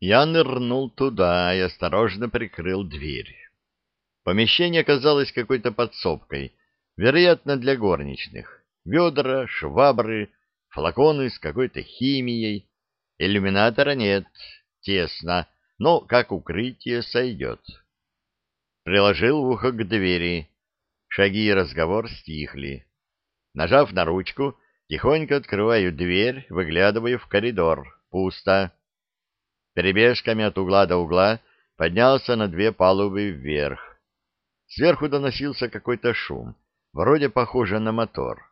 Я нырнул туда и осторожно прикрыл дверь. Помещение казалось какой-то подсобкой, вероятно, для горничных. Ведра, швабры, флаконы с какой-то химией. Иллюминатора нет, тесно, но как укрытие сойдет. Приложил ухо к двери. Шаги и разговор стихли. Нажав на ручку, тихонько открываю дверь, выглядываю в коридор. Пусто. Перебежками от угла до угла поднялся на две палубы вверх. Сверху доносился какой-то шум, вроде похоже на мотор.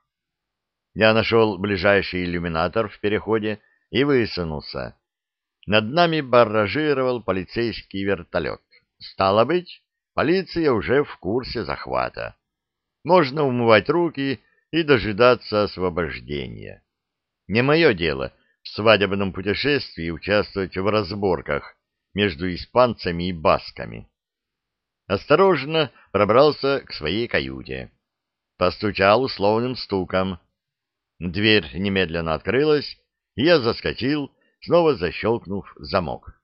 Я нашел ближайший иллюминатор в переходе и высунулся. Над нами барражировал полицейский вертолет. Стало быть, полиция уже в курсе захвата. Можно умывать руки и дожидаться освобождения. Не мое дело свадебном путешествии участвовать в разборках между испанцами и басками. Осторожно пробрался к своей каюте. Постучал условным стуком. Дверь немедленно открылась, и я заскочил, снова защелкнув замок.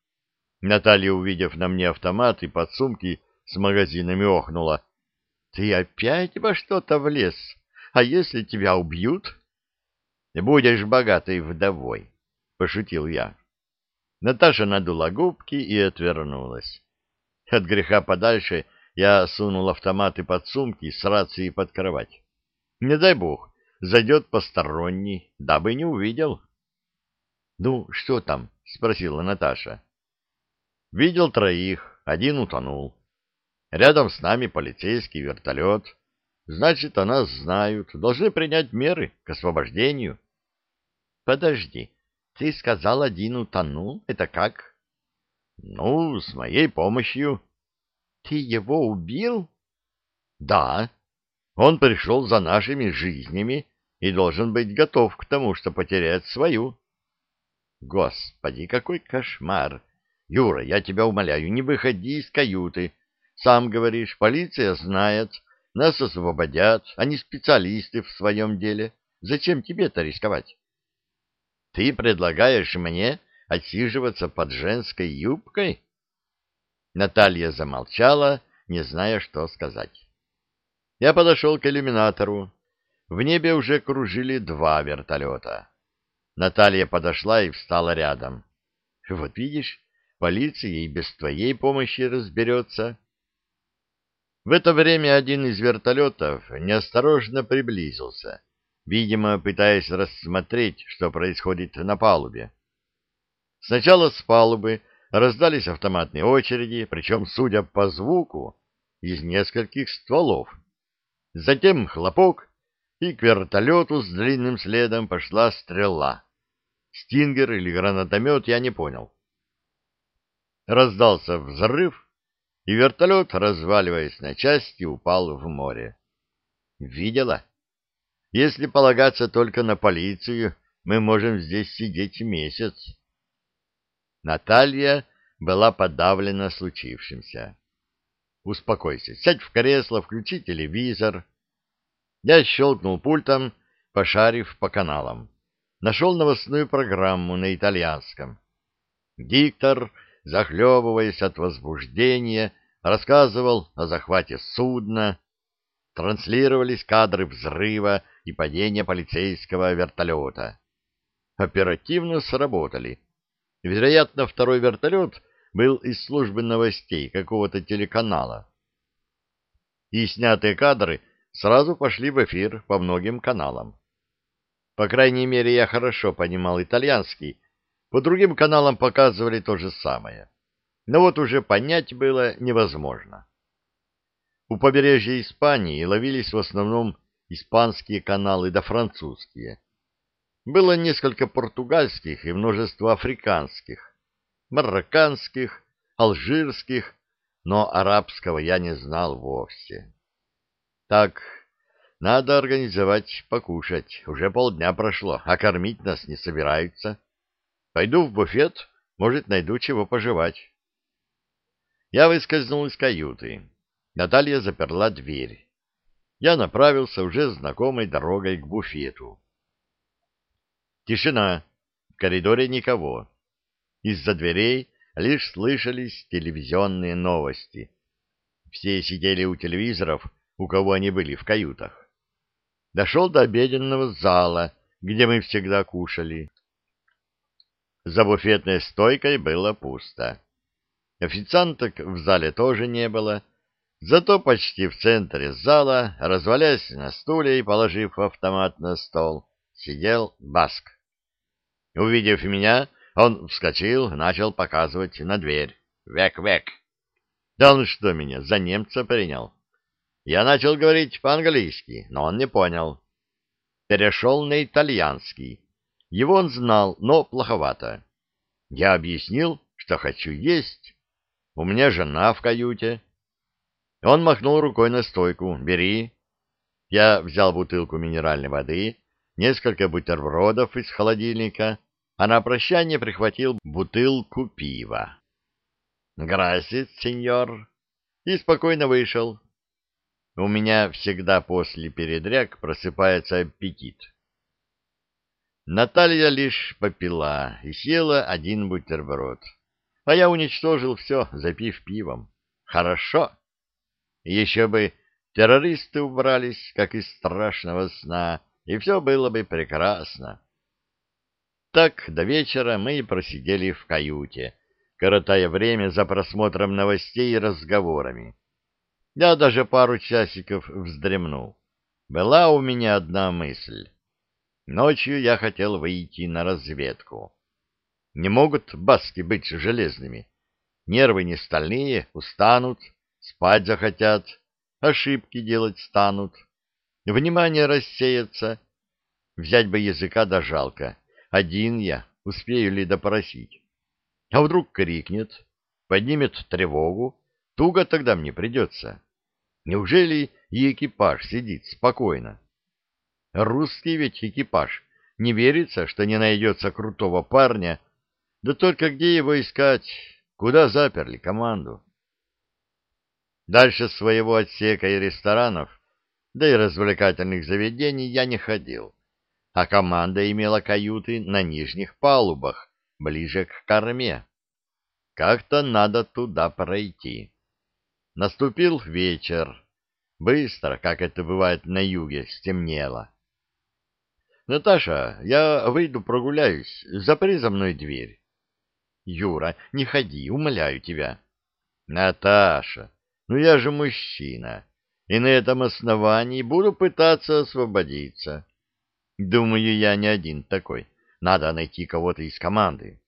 Наталья, увидев на мне автомат и подсумки с магазинами, охнула. — Ты опять во что-то влез? А если тебя убьют? — Будешь богатой вдовой, — пошутил я. Наташа надула губки и отвернулась. От греха подальше я сунул автомат и подсумки с рацией под кровать. Не дай бог, зайдет посторонний, дабы не увидел. — Ну, что там? — спросила Наташа. — Видел троих, один утонул. Рядом с нами полицейский вертолет. Значит, о нас знают, должны принять меры к освобождению. — Подожди, ты сказал, один утонул? Это как? — Ну, с моей помощью. — Ты его убил? — Да. Он пришел за нашими жизнями и должен быть готов к тому, что потеряет свою. — Господи, какой кошмар! Юра, я тебя умоляю, не выходи из каюты. Сам говоришь, полиция знает, нас освободят, они специалисты в своем деле. Зачем тебе-то рисковать? Ты предлагаешь мне отсиживаться под женской юбкой? Наталья замолчала, не зная, что сказать. Я подошел к иллюминатору. В небе уже кружили два вертолета. Наталья подошла и встала рядом. Вот видишь, полиция и без твоей помощи разберется. В это время один из вертолетов неосторожно приблизился, видимо, пытаясь рассмотреть, что происходит на палубе. Сначала с палубы раздались автоматные очереди, причем, судя по звуку, из нескольких стволов. Затем хлопок, и к вертолету с длинным следом пошла стрела. Стингер или гранатомет я не понял. Раздался взрыв, и вертолет, разваливаясь на части, упал в море. Видела? Если полагаться только на полицию, мы можем здесь сидеть месяц. Наталья была подавлена случившимся. Успокойся, сядь в кресло, включи телевизор. Я щелкнул пультом, пошарив по каналам. Нашел новостную программу на итальянском. Диктор захлебываясь от возбуждения, рассказывал о захвате судна, транслировались кадры взрыва и падения полицейского вертолета. Оперативно сработали. Вероятно, второй вертолет был из службы новостей какого-то телеканала. И снятые кадры сразу пошли в эфир по многим каналам. По крайней мере, я хорошо понимал итальянский, по другим каналам показывали то же самое. Но вот уже понять было невозможно. У побережья Испании ловились в основном испанские каналы да французские. Было несколько португальских и множество африканских, марокканских, алжирских, но арабского я не знал вовсе. Так, надо организовать покушать. Уже полдня прошло, а кормить нас не собираются. Пойду в буфет, может, найду чего пожевать. Я выскользнул из каюты. Наталья заперла дверь. Я направился уже знакомой дорогой к буфету. Тишина. В коридоре никого. Из-за дверей лишь слышались телевизионные новости. Все сидели у телевизоров, у кого они были в каютах. Дошел до обеденного зала, где мы всегда кушали. За буфетной стойкой было пусто. Официанток в зале тоже не было, зато почти в центре зала, развалясь на стуле и положив автомат на стол, сидел Баск. Увидев меня, он вскочил, начал показывать на дверь. «Век-век!» Да он что, меня за немца принял? Я начал говорить по-английски, но он не понял. Перешел на итальянский. Его он знал, но плоховато. Я объяснил, что хочу есть. У меня жена в каюте. Он махнул рукой на стойку. «Бери». Я взял бутылку минеральной воды, несколько бутербродов из холодильника, а на прощание прихватил бутылку пива. «Грасит, сеньор!» и спокойно вышел. У меня всегда после передряг просыпается аппетит. Наталья лишь попила и съела один бутерброд, а я уничтожил все, запив пивом. Хорошо. Еще бы террористы убрались, как из страшного сна, и все было бы прекрасно. Так до вечера мы и просидели в каюте, коротая время за просмотром новостей и разговорами. Я даже пару часиков вздремнул. Была у меня одна мысль. Ночью я хотел выйти на разведку. Не могут баски быть железными. Нервы не стальные, устанут, спать захотят, ошибки делать станут. Внимание рассеется. Взять бы языка да жалко. Один я, успею ли допросить? А вдруг крикнет, поднимет тревогу, туго тогда мне придется. Неужели и экипаж сидит спокойно? Русский ведь экипаж. Не верится, что не найдется крутого парня. Да только где его искать? Куда заперли команду? Дальше своего отсека и ресторанов, да и развлекательных заведений я не ходил а команда имела каюты на нижних палубах, ближе к корме. Как-то надо туда пройти. Наступил вечер. Быстро, как это бывает на юге, стемнело. «Наташа, я выйду прогуляюсь. Запри за мной дверь». «Юра, не ходи, умоляю тебя». «Наташа, ну я же мужчина, и на этом основании буду пытаться освободиться». Думаю, я не один такой. Надо найти кого-то из команды.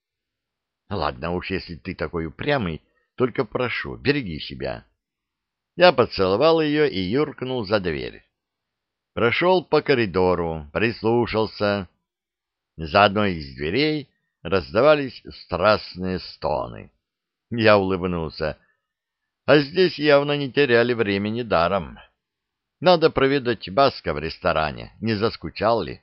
Ладно уж, если ты такой упрямый, только прошу, береги себя. Я поцеловал ее и юркнул за дверь. Прошел по коридору, прислушался. За одной из дверей раздавались страстные стоны. Я улыбнулся. А здесь явно не теряли времени даром. Надо проведать Баска в ресторане, не заскучал ли?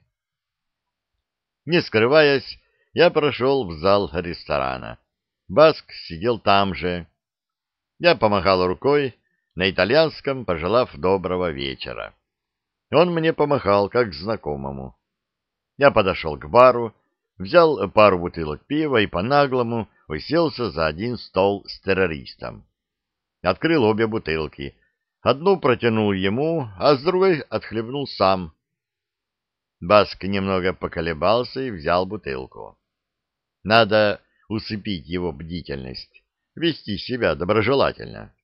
Не скрываясь, я прошел в зал ресторана. Баск сидел там же. Я помахал рукой, на итальянском пожелав доброго вечера. Он мне помахал, как знакомому. Я подошел к бару, взял пару бутылок пива и по-наглому уселся за один стол с террористом. Открыл обе бутылки — Одну протянул ему, а с другой отхлебнул сам. Баск немного поколебался и взял бутылку. Надо усыпить его бдительность, вести себя доброжелательно.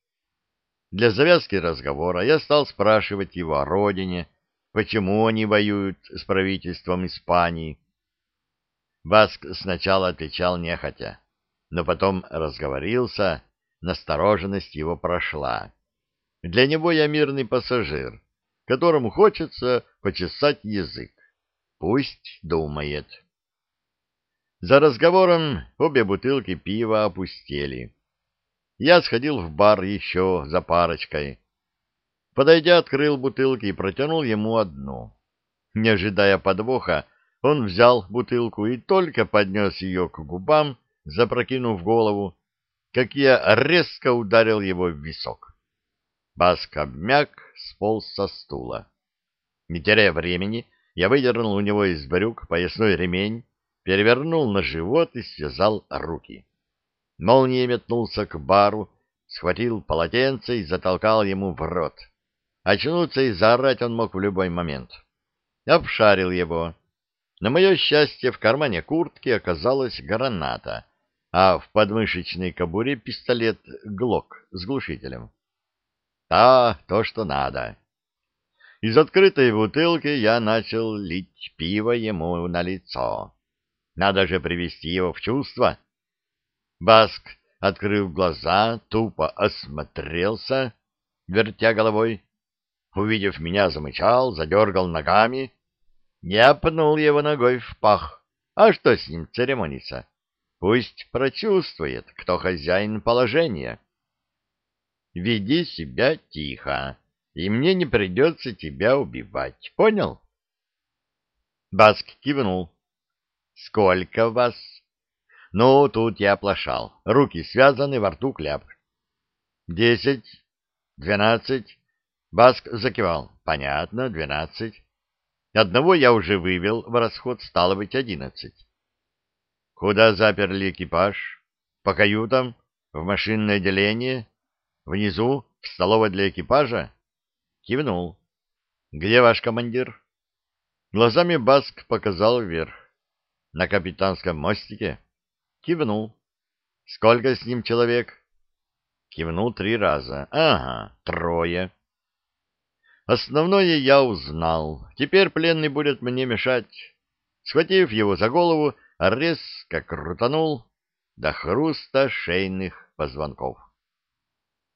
Для завязки разговора я стал спрашивать его о родине, почему они воюют с правительством Испании. Баск сначала отвечал нехотя, но потом разговорился, настороженность его прошла. Для него я мирный пассажир, которому хочется почесать язык. Пусть думает. За разговором обе бутылки пива опустели. Я сходил в бар еще за парочкой. Подойдя, открыл бутылки и протянул ему одну. Не ожидая подвоха, он взял бутылку и только поднес ее к губам, запрокинув голову, как я резко ударил его в висок. Баск обмяк, сполз со стула. Не теряя времени, я выдернул у него из брюк поясной ремень, перевернул на живот и связал руки. молнией метнулся к бару, схватил полотенце и затолкал ему в рот. Очнуться и заорать он мог в любой момент. Обшарил его. На мое счастье, в кармане куртки оказалась граната, а в подмышечной кобуре пистолет «Глок» с глушителем. А, то, что надо. Из открытой бутылки я начал лить пиво ему на лицо. Надо же привести его в чувство. Баск, открыв глаза, тупо осмотрелся, вертя головой. Увидев меня, замычал, задергал ногами. Я пнул его ногой в пах. А что с ним церемониться? Пусть прочувствует, кто хозяин положения. Веди себя тихо, и мне не придется тебя убивать. Понял? Баск кивнул. Сколько вас? Ну, тут я оплошал. Руки связаны, во рту кляп. Десять, двенадцать. Баск закивал. Понятно, двенадцать. Одного я уже вывел в расход, стало быть, одиннадцать. Куда заперли экипаж? По каютам? В машинное отделение? Внизу? В столовой для экипажа? Кивнул. Где ваш командир? Глазами Баск показал вверх. На капитанском мостике? Кивнул. Сколько с ним человек? Кивнул три раза. Ага, трое. Основное я узнал. Теперь пленный будет мне мешать. Схватив его за голову, резко крутанул до хруста шейных позвонков.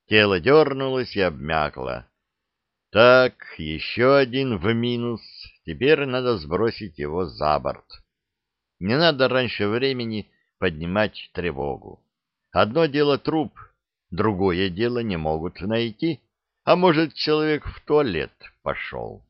Тело дернулось и обмякло. Так, еще один в минус. Теперь надо сбросить его за борт. Не надо раньше времени поднимать тревогу. Одно дело труп, другое дело не могут найти, а может, человек в туалет пошел.